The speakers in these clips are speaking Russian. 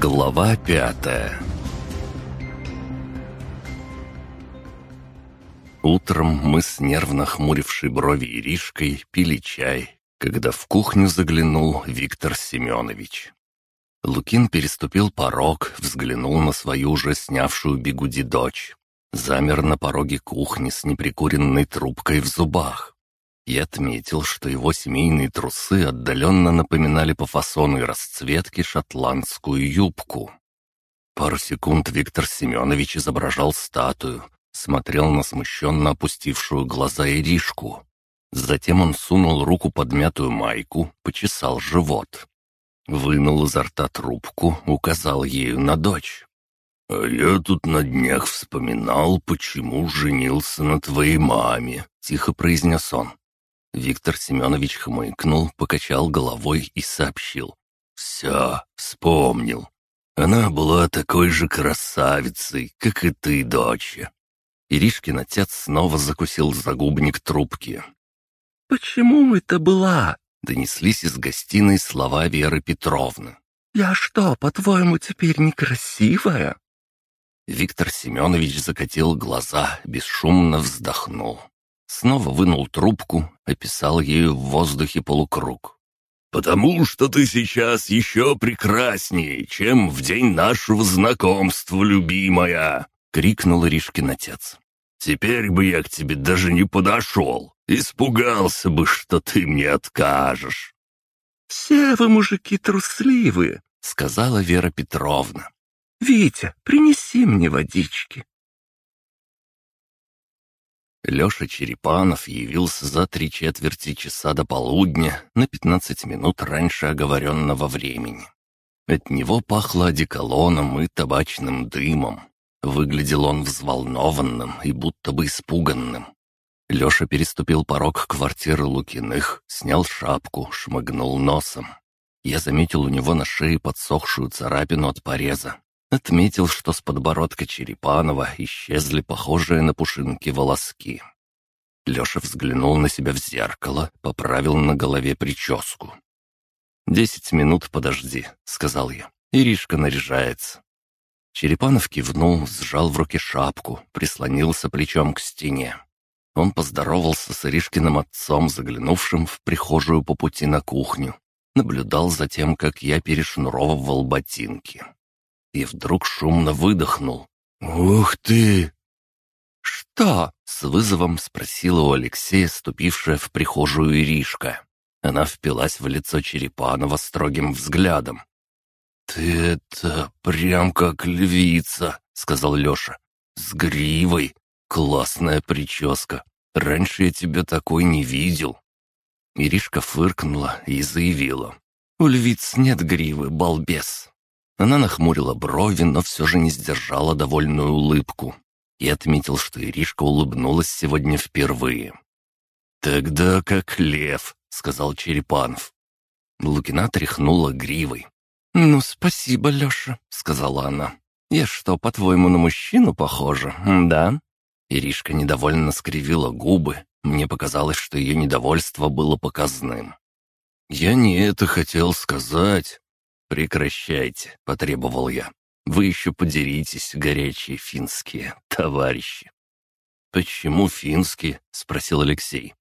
Глава пятая Утром мы с нервно хмурившей брови Иришкой пили чай, когда в кухню заглянул Виктор Семенович. Лукин переступил порог, взглянул на свою уже снявшую бегуди дочь. Замер на пороге кухни с неприкуренной трубкой в зубах. Я отметил, что его семейные трусы отдаленно напоминали по фасону и расцветке шотландскую юбку. Пару секунд Виктор Семенович изображал статую, смотрел на смущенно опустившую глаза Иришку. Затем он сунул руку под мятую майку, почесал живот. Вынул изо рта трубку, указал ею на дочь. «А я тут на днях вспоминал, почему женился на твоей маме», — тихо произнес он. Виктор Семенович хмыкнул, покачал головой и сообщил. «Все, вспомнил. Она была такой же красавицей, как и ты, доча. Иришкин отец снова закусил загубник трубки. «Почему это была?» — донеслись из гостиной слова Веры Петровны. «Я что, по-твоему, теперь некрасивая?» Виктор Семенович закатил глаза, бесшумно вздохнул. Снова вынул трубку, описал ею в воздухе полукруг. «Потому что ты сейчас еще прекраснее, чем в день нашего знакомства, любимая!» — крикнул Иришкин отец. «Теперь бы я к тебе даже не подошел. Испугался бы, что ты мне откажешь». «Все вы, мужики, трусливые», — сказала Вера Петровна. «Витя, принеси мне водички». Леша Черепанов явился за три четверти часа до полудня на пятнадцать минут раньше оговоренного времени. От него пахло одеколоном и табачным дымом. Выглядел он взволнованным и будто бы испуганным. Леша переступил порог квартиры Лукиных, снял шапку, шмыгнул носом. Я заметил у него на шее подсохшую царапину от пореза. Отметил, что с подбородка Черепанова исчезли похожие на пушинки волоски. Леша взглянул на себя в зеркало, поправил на голове прическу. «Десять минут подожди», — сказал я. «Иришка наряжается». Черепанов кивнул, сжал в руке шапку, прислонился плечом к стене. Он поздоровался с Иришкиным отцом, заглянувшим в прихожую по пути на кухню. Наблюдал за тем, как я перешнуровывал ботинки. И вдруг шумно выдохнул. «Ух ты!» «Что?» — с вызовом спросила у Алексея, ступившая в прихожую Иришка. Она впилась в лицо Черепанова строгим взглядом. «Ты это прям как львица», — сказал Леша. «С гривой. Классная прическа. Раньше я тебя такой не видел». Иришка фыркнула и заявила. «У львиц нет гривы, балбес». Она нахмурила брови, но все же не сдержала довольную улыбку. И отметил, что Иришка улыбнулась сегодня впервые. «Тогда как лев», — сказал Черепанов. Лукина тряхнула гривой. «Ну, спасибо, Леша», — сказала она. «Я что, по-твоему, на мужчину похожа, да?» Иришка недовольно скривила губы. Мне показалось, что ее недовольство было показным. «Я не это хотел сказать». «Прекращайте», — потребовал я. «Вы еще подеритесь, горячие финские товарищи». «Почему финские?» — спросил Алексей.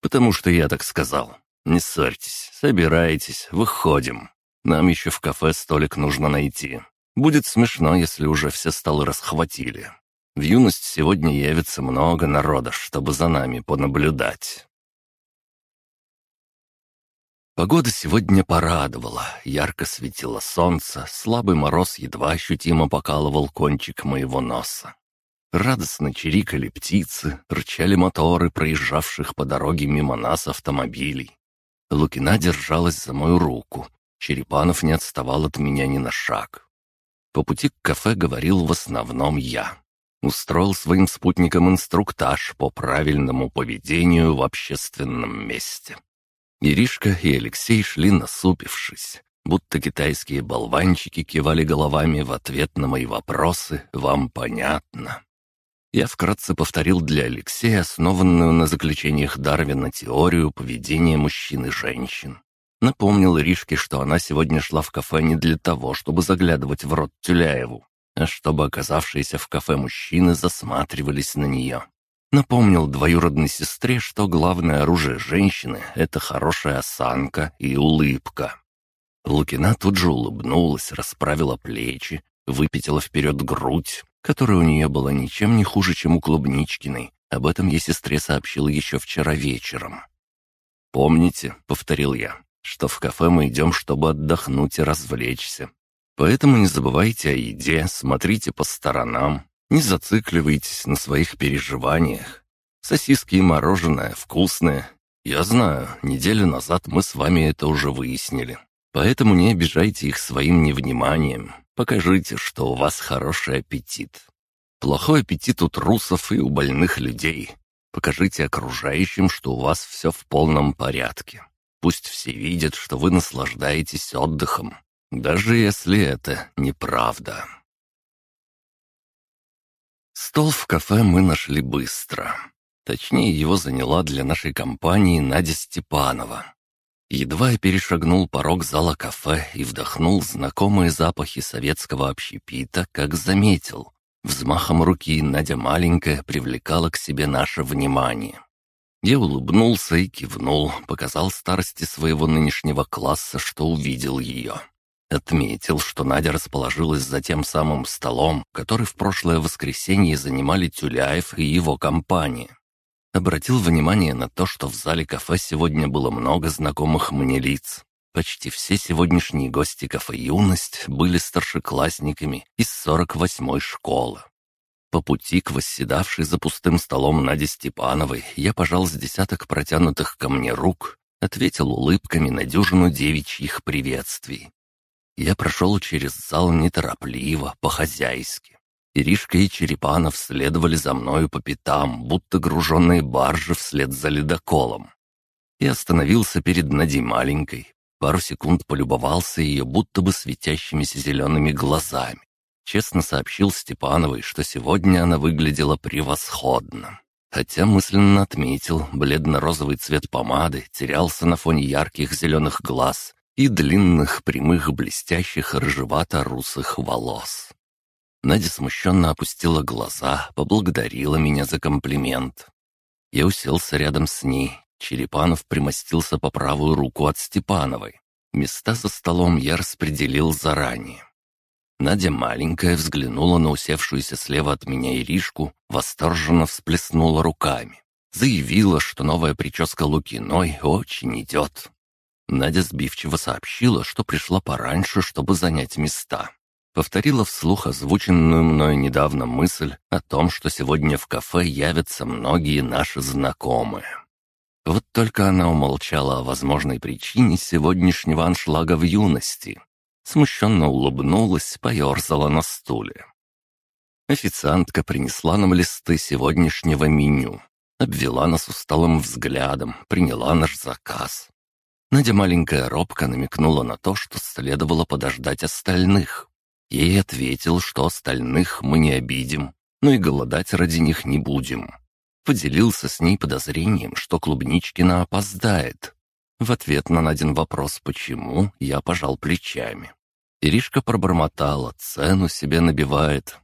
«Потому что я так сказал. Не ссорьтесь, собирайтесь, выходим». Нам еще в кафе столик нужно найти. Будет смешно, если уже все столы расхватили. В юность сегодня явится много народа, чтобы за нами понаблюдать. Погода сегодня порадовала. Ярко светило солнце, слабый мороз едва ощутимо покалывал кончик моего носа. Радостно чирикали птицы, рычали моторы проезжавших по дороге мимо нас автомобилей. Лукина держалась за мою руку, Черепанов не отставал от меня ни на шаг. По пути к кафе говорил в основном я. Устроил своим спутникам инструктаж по правильному поведению в общественном месте. Иришка и Алексей шли насупившись, будто китайские болванчики кивали головами в ответ на мои вопросы «Вам понятно?». Я вкратце повторил для Алексея основанную на заключениях Дарвина теорию поведения мужчин и женщин. Напомнил Ришке, что она сегодня шла в кафе не для того, чтобы заглядывать в рот Тюляеву, а чтобы оказавшиеся в кафе мужчины засматривались на нее. Напомнил двоюродной сестре, что главное оружие женщины — это хорошая осанка и улыбка. Лукина тут же улыбнулась, расправила плечи, выпятила вперед грудь, которая у нее была ничем не хуже, чем у Клубничкиной. Об этом я сестре сообщил еще вчера вечером. «Помните», — повторил я, — «что в кафе мы идем, чтобы отдохнуть и развлечься. Поэтому не забывайте о еде, смотрите по сторонам, не зацикливайтесь на своих переживаниях. Сосиски и мороженое вкусные. Я знаю, неделю назад мы с вами это уже выяснили. Поэтому не обижайте их своим невниманием. Покажите, что у вас хороший аппетит. Плохой аппетит у трусов и у больных людей. Покажите окружающим, что у вас все в полном порядке. Пусть все видят, что вы наслаждаетесь отдыхом, даже если это неправда. Стол в кафе мы нашли быстро. Точнее, его заняла для нашей компании Надя Степанова. Едва я перешагнул порог зала кафе и вдохнул знакомые запахи советского общепита, как заметил. Взмахом руки Надя маленькая привлекала к себе наше внимание. Я улыбнулся и кивнул, показал старости своего нынешнего класса, что увидел ее. Отметил, что Надя расположилась за тем самым столом, который в прошлое воскресенье занимали Тюляев и его компания. Обратил внимание на то, что в зале кафе сегодня было много знакомых мне лиц. Почти все сегодняшние гости кафе «Юность» были старшеклассниками из 48-й школы. По пути к восседавшей за пустым столом Наде Степановой я пожал с десяток протянутых ко мне рук, ответил улыбками на дюжину девичьих приветствий. Я прошел через зал неторопливо, по-хозяйски. Иришка и Черепанов следовали за мною по пятам, будто груженные баржи вслед за ледоколом. Я остановился перед Надей маленькой, пару секунд полюбовался ее будто бы светящимися зелеными глазами. Честно сообщил Степановой, что сегодня она выглядела превосходно. Хотя мысленно отметил, бледно-розовый цвет помады терялся на фоне ярких зеленых глаз и длинных, прямых, блестящих рыжевато-русых волос. Надя смущенно опустила глаза, поблагодарила меня за комплимент. Я уселся рядом с ней. Черепанов примостился по правую руку от Степановой. Места за столом я распределил заранее. Надя маленькая взглянула на усевшуюся слева от меня Иришку, восторженно всплеснула руками. Заявила, что новая прическа Лукиной очень идет. Надя сбивчиво сообщила, что пришла пораньше, чтобы занять места повторила вслух озвученную мною недавно мысль о том, что сегодня в кафе явятся многие наши знакомые. Вот только она умолчала о возможной причине сегодняшнего аншлага в юности. Смущенно улыбнулась, поерзала на стуле. Официантка принесла нам листы сегодняшнего меню. Обвела нас усталым взглядом, приняла наш заказ. Надя маленькая робко намекнула на то, что следовало подождать остальных. Ей ответил, что остальных мы не обидим, но и голодать ради них не будем. Поделился с ней подозрением, что Клубничкина опоздает. В ответ на Надин вопрос «почему?» я пожал плечами. Иришка пробормотала, цену себе набивает.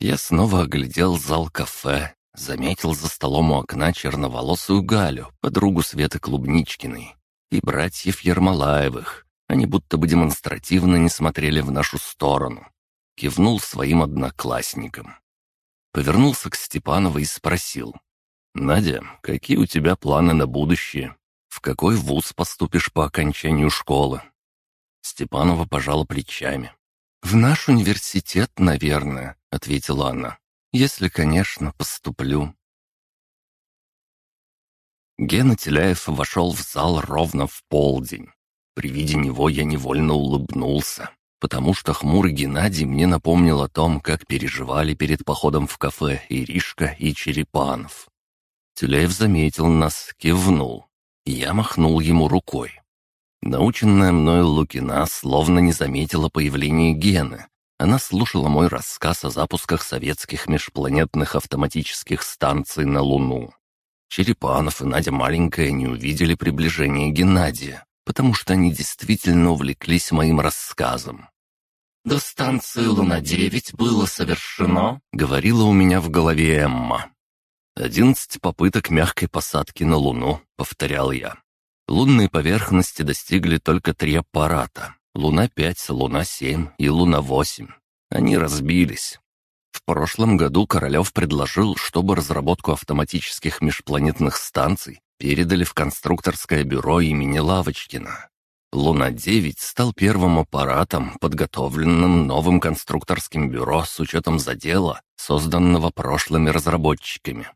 Я снова оглядел зал кафе, заметил за столом у окна черноволосую Галю, подругу Светы Клубничкиной, и братьев Ермолаевых, они будто бы демонстративно не смотрели в нашу сторону. Кивнул своим одноклассникам. Повернулся к Степановой и спросил. «Надя, какие у тебя планы на будущее? В какой вуз поступишь по окончанию школы?» Степанова пожала плечами. «В наш университет, наверное», — ответила она. «Если, конечно, поступлю». Гена Теляев вошел в зал ровно в полдень. При виде него я невольно улыбнулся, потому что хмурый Геннадий мне напомнил о том, как переживали перед походом в кафе Иришка и Черепанов. Тюляев заметил нас, кивнул. Я махнул ему рукой. Наученная мною Лукина словно не заметила появления Гены. Она слушала мой рассказ о запусках советских межпланетных автоматических станций на Луну. Черепанов и Надя Маленькая не увидели приближения Геннадия, потому что они действительно увлеклись моим рассказом. «До станции Луна-9 было совершено», — говорила у меня в голове Эмма. «Одиннадцать попыток мягкой посадки на Луну», — повторял я. Лунные поверхности достигли только три аппарата. Луна-5, Луна-7 и Луна-8. Они разбились. В прошлом году Королев предложил, чтобы разработку автоматических межпланетных станций передали в конструкторское бюро имени Лавочкина. Луна-9 стал первым аппаратом, подготовленным новым конструкторским бюро с учетом задела, созданного прошлыми разработчиками.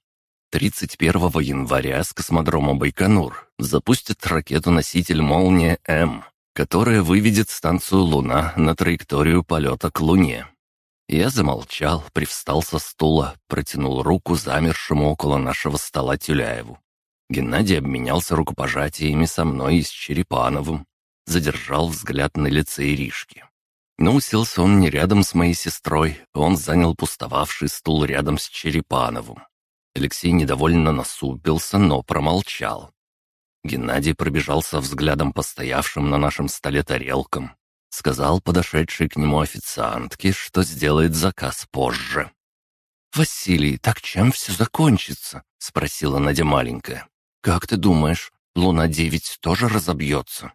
31 января с космодрома Байконур запустят ракету-носитель «Молния-М», которая выведет станцию «Луна» на траекторию полета к Луне. Я замолчал, привстал со стула, протянул руку замершему около нашего стола Тюляеву. Геннадий обменялся рукопожатиями со мной и с Черепановым, задержал взгляд на лице Иришки. Но уселся он не рядом с моей сестрой, он занял пустовавший стул рядом с Черепановым. Алексей недовольно насупился, но промолчал. Геннадий пробежался взглядом по стоявшим на нашем столе тарелкам. Сказал подошедшей к нему официантке, что сделает заказ позже. «Василий, так чем все закончится?» — спросила Надя маленькая. «Как ты думаешь, Луна-9 тоже разобьется?»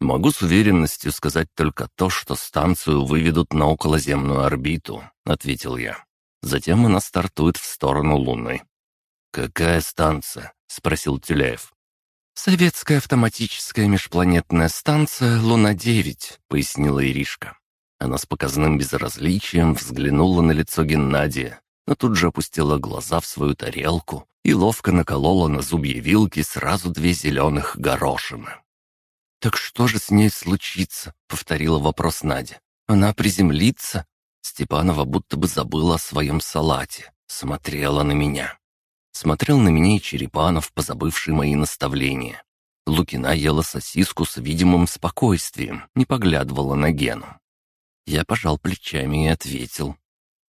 «Могу с уверенностью сказать только то, что станцию выведут на околоземную орбиту», — ответил я. «Затем она стартует в сторону Луны». «Какая станция?» — спросил Тюляев. «Советская автоматическая межпланетная станция Луна-9», — пояснила Иришка. Она с показным безразличием взглянула на лицо Геннадия, но тут же опустила глаза в свою тарелку и ловко наколола на зубья вилки сразу две зеленых горошины. «Так что же с ней случится?» — повторила вопрос Надя. «Она приземлится?» Степанова будто бы забыла о своем салате, смотрела на меня. Смотрел на меня и Черепанов, позабывший мои наставления. Лукина ела сосиску с видимым спокойствием, не поглядывала на Гену. Я пожал плечами и ответил.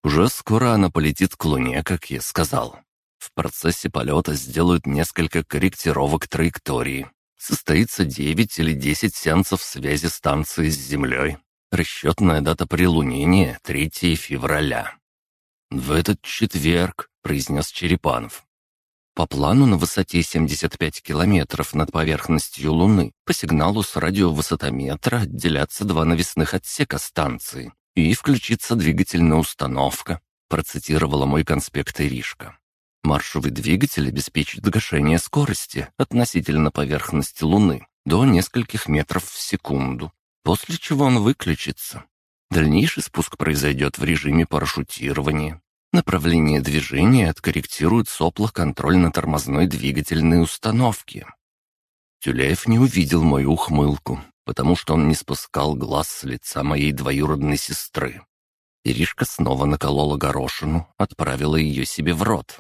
«Уже скоро она полетит к Луне, как я сказал. В процессе полета сделают несколько корректировок траектории. Состоится 9 или 10 сеансов связи станции с Землей. Расчетная дата прилунения — 3 февраля. «В этот четверг», — произнес Черепанов. По плану на высоте 75 километров над поверхностью Луны по сигналу с радиовысотометра отделятся два навесных отсека станции и включится двигательная установка, процитировала мой конспект Иришка. Маршевый двигатель обеспечит гашение скорости относительно поверхности Луны до нескольких метров в секунду, после чего он выключится. Дальнейший спуск произойдет в режиме парашютирования. Направление движения откорректирует сопла контрольно-тормозной двигательной установки. Тюляев не увидел мою ухмылку, потому что он не спускал глаз с лица моей двоюродной сестры. Иришка снова наколола горошину, отправила ее себе в рот.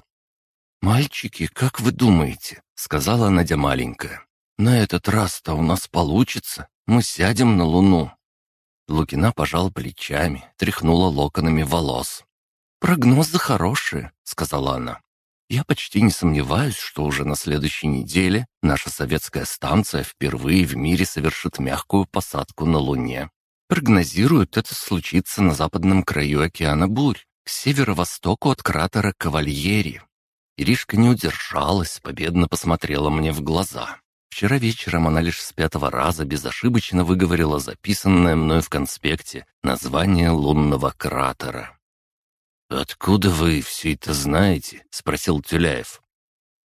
«Мальчики, как вы думаете?» — сказала Надя маленькая. «На этот раз-то у нас получится. Мы сядем на Луну». Лукина пожал плечами, тряхнула локонами волос. «Прогнозы хорошие», — сказала она. «Я почти не сомневаюсь, что уже на следующей неделе наша советская станция впервые в мире совершит мягкую посадку на Луне. Прогнозируют, это случится на западном краю океана Бурь, к северо-востоку от кратера Кавальери. Иришка не удержалась, победно посмотрела мне в глаза. Вчера вечером она лишь с пятого раза безошибочно выговорила записанное мною в конспекте название лунного кратера. «Откуда вы все это знаете?» — спросил Тюляев.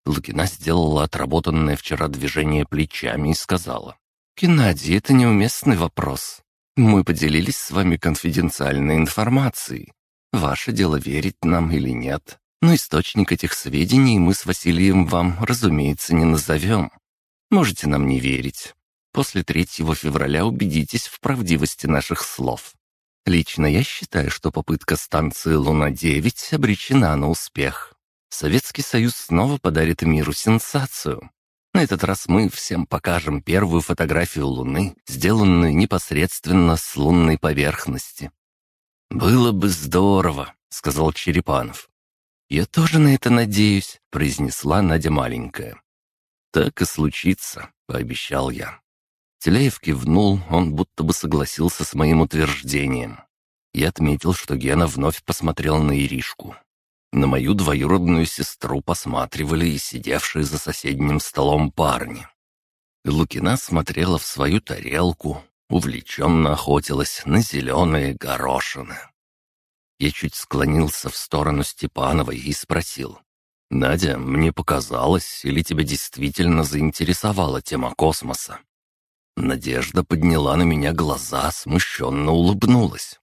Лукина сделала отработанное вчера движение плечами и сказала. «Геннадий, это неуместный вопрос. Мы поделились с вами конфиденциальной информацией. Ваше дело верить нам или нет. Но источник этих сведений мы с Василием вам, разумеется, не назовем. Можете нам не верить. После 3 февраля убедитесь в правдивости наших слов. Лично я считаю, что попытка станции «Луна-9» обречена на успех. Советский Союз снова подарит миру сенсацию. На этот раз мы всем покажем первую фотографию Луны, сделанную непосредственно с лунной поверхности. «Было бы здорово», — сказал Черепанов. «Я тоже на это надеюсь», — произнесла Надя маленькая. «Так и случится», — пообещал я. Теляев кивнул, он будто бы согласился с моим утверждением. Я отметил, что Гена вновь посмотрел на Иришку. На мою двоюродную сестру посматривали и сидевшие за соседним столом парни. Лукина смотрела в свою тарелку, увлеченно охотилась на зеленые горошины. Я чуть склонился в сторону Степановой и спросил. «Надя, мне показалось, или тебя действительно заинтересовала тема космоса?» Надежда подняла на меня глаза, смущенно улыбнулась.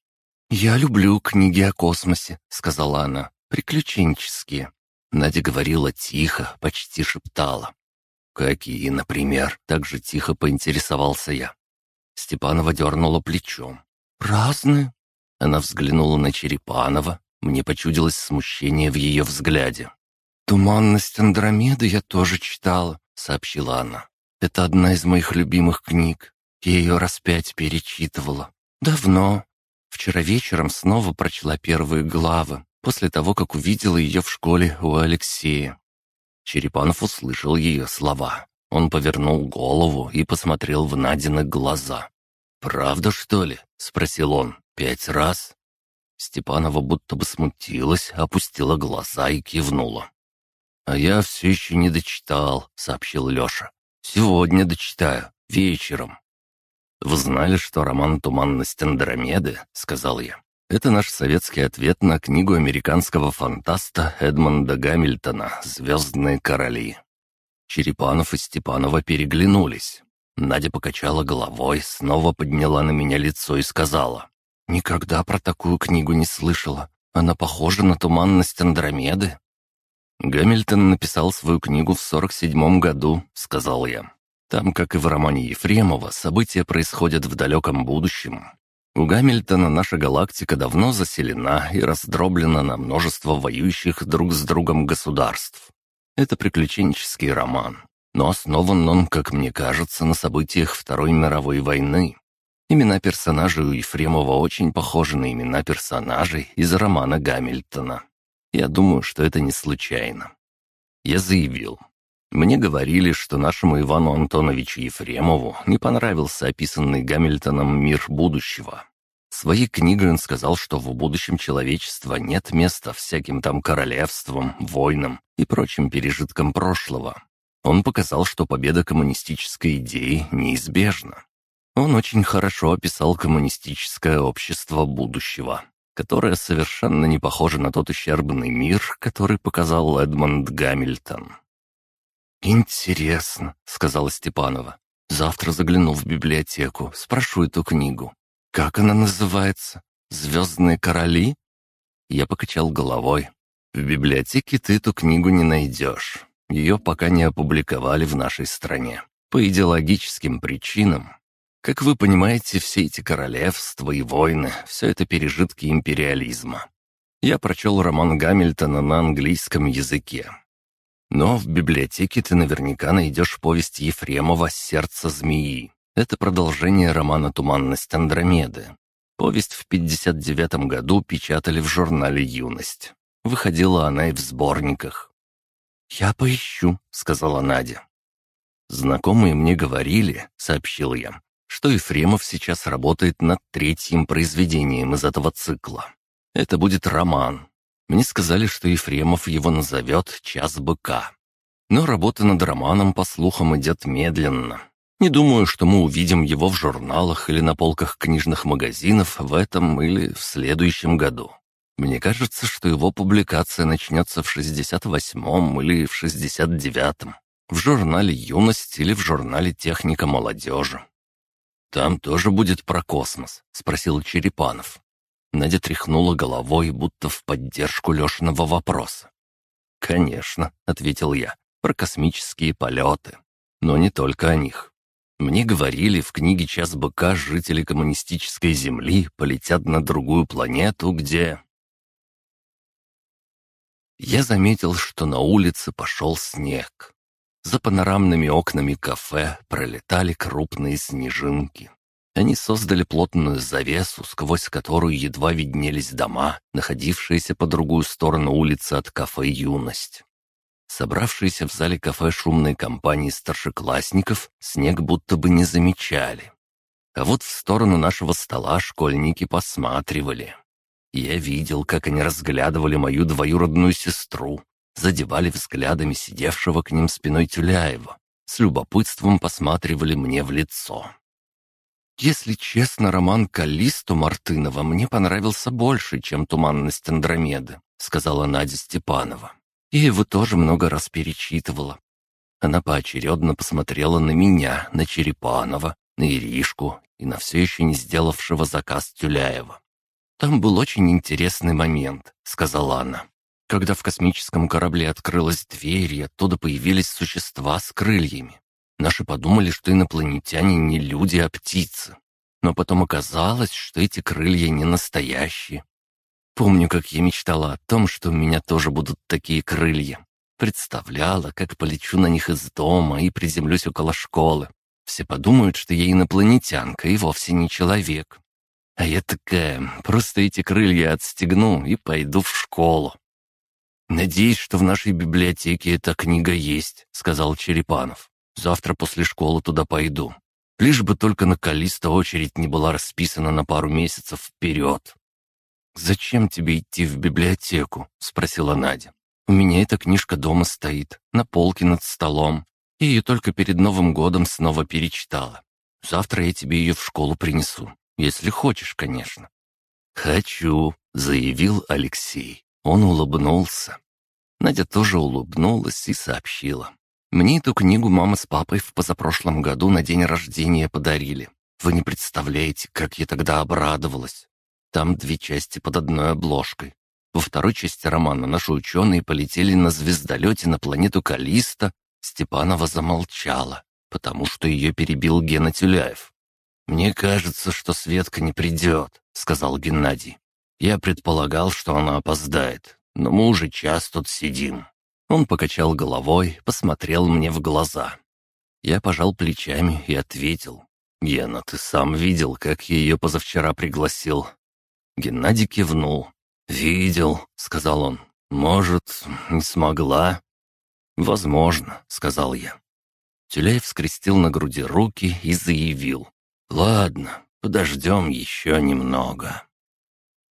«Я люблю книги о космосе», — сказала она, — «приключенческие». Надя говорила тихо, почти шептала. «Какие, например?» — так же тихо поинтересовался я. Степанова дернула плечом. «Разные». Она взглянула на Черепанова. Мне почудилось смущение в ее взгляде. «Туманность Андромеды я тоже читала», — сообщила она. «Это одна из моих любимых книг. Я ее раз пять перечитывала. Давно. Вчера вечером снова прочла первые главы, после того, как увидела ее в школе у Алексея». Черепанов услышал ее слова. Он повернул голову и посмотрел в Надины глаза. «Правда, что ли?» — спросил он. «Пять раз?» Степанова будто бы смутилась, опустила глаза и кивнула. «А я все еще не дочитал», — сообщил Леша. «Сегодня дочитаю, вечером». «Вы знали, что роман «Туманность Андромеды», — сказал я, — это наш советский ответ на книгу американского фантаста Эдмонда Гамильтона «Звездные короли». Черепанов и Степанова переглянулись. Надя покачала головой, снова подняла на меня лицо и сказала. «Никогда про такую книгу не слышала. Она похожа на туманность Андромеды». «Гамильтон написал свою книгу в 47-м году», — сказал я. «Там, как и в романе Ефремова, события происходят в далеком будущем. У Гамильтона наша галактика давно заселена и раздроблена на множество воюющих друг с другом государств. Это приключенческий роман, но основан он, как мне кажется, на событиях Второй мировой войны. Имена персонажей у Ефремова очень похожи на имена персонажей из романа Гамильтона. Я думаю, что это не случайно. Я заявил. Мне говорили, что нашему Ивану Антоновичу Ефремову не понравился описанный Гамильтоном мир будущего. Своей книгой он сказал, что в будущем человечества нет места всяким там королевствам, войнам и прочим пережиткам прошлого. Он показал, что победа коммунистической идеи неизбежна. Он очень хорошо описал коммунистическое общество будущего, которое совершенно не похоже на тот ущербный мир, который показал Эдмонд Гамильтон. «Интересно», — сказала Степанова. «Завтра загляну в библиотеку, спрошу эту книгу. «Как она называется? Звездные короли?» Я покачал головой. «В библиотеке ты эту книгу не найдешь. Ее пока не опубликовали в нашей стране. По идеологическим причинам. Как вы понимаете, все эти королевства и войны — все это пережитки империализма. Я прочел роман Гамильтона на английском языке. Но в библиотеке ты наверняка найдешь повесть Ефремова «Сердце змеи». Это продолжение романа «Туманность Андромеды». Повесть в 59 году печатали в журнале «Юность». Выходила она и в сборниках. «Я поищу», — сказала Надя. «Знакомые мне говорили», — сообщил я, что Ефремов сейчас работает над третьим произведением из этого цикла. Это будет роман. Мне сказали, что Ефремов его назовет «Час быка». Но работа над романом, по слухам, идет медленно, не думаю, что мы увидим его в журналах или на полках книжных магазинов в этом или в следующем году. Мне кажется, что его публикация начнется в 68-м или в 69-м, в журнале «Юность» или в журнале «Техника молодежи». «Там тоже будет про космос?» — спросил Черепанов. Надя тряхнула головой, будто в поддержку Лешиного вопроса. «Конечно», — ответил я, — «про космические полеты. Но не только о них. Мне говорили, в книге «Час быка» жители коммунистической Земли полетят на другую планету, где... Я заметил, что на улице пошел снег. За панорамными окнами кафе пролетали крупные снежинки. Они создали плотную завесу, сквозь которую едва виднелись дома, находившиеся по другую сторону улицы от кафе «Юность». Собравшиеся в зале кафе шумной компании старшеклассников снег будто бы не замечали. А вот в сторону нашего стола школьники посматривали. Я видел, как они разглядывали мою двоюродную сестру, задевали взглядами сидевшего к ним спиной Тюляева, с любопытством посматривали мне в лицо. Если честно, роман Калисту Мартынова мне понравился больше, чем «Туманность Андромеды», — сказала Надя Степанова. И его тоже много раз перечитывала. Она поочередно посмотрела на меня, на Черепанова, на Иришку и на все еще не сделавшего заказ Тюляева. «Там был очень интересный момент», — сказала она. «Когда в космическом корабле открылась дверь, и оттуда появились существа с крыльями. Наши подумали, что инопланетяне не люди, а птицы. Но потом оказалось, что эти крылья не настоящие, Помню, как я мечтала о том, что у меня тоже будут такие крылья. Представляла, как полечу на них из дома и приземлюсь около школы. Все подумают, что я инопланетянка и вовсе не человек. А я такая, просто эти крылья отстегну и пойду в школу. «Надеюсь, что в нашей библиотеке эта книга есть», — сказал Черепанов. «Завтра после школы туда пойду. Лишь бы только на Калиста очередь не была расписана на пару месяцев вперед». «Зачем тебе идти в библиотеку?» — спросила Надя. «У меня эта книжка дома стоит, на полке над столом. Я ее только перед Новым годом снова перечитала. Завтра я тебе ее в школу принесу, если хочешь, конечно». «Хочу», — заявил Алексей. Он улыбнулся. Надя тоже улыбнулась и сообщила. «Мне эту книгу мама с папой в позапрошлом году на день рождения подарили. Вы не представляете, как я тогда обрадовалась. Там две части под одной обложкой. Во второй части романа наши ученые полетели на звездолете на планету Калиста. Степанова замолчала, потому что ее перебил Гена Тюляев. «Мне кажется, что Светка не придет», — сказал Геннадий. «Я предполагал, что она опоздает, но мы уже час тут сидим». Он покачал головой, посмотрел мне в глаза. Я пожал плечами и ответил. «Гена, ты сам видел, как я ее позавчера пригласил. Геннадий кивнул. «Видел», — сказал он. «Может, не смогла?» «Возможно», — сказал я. Тюляев скрестил на груди руки и заявил. «Ладно, подождем еще немного».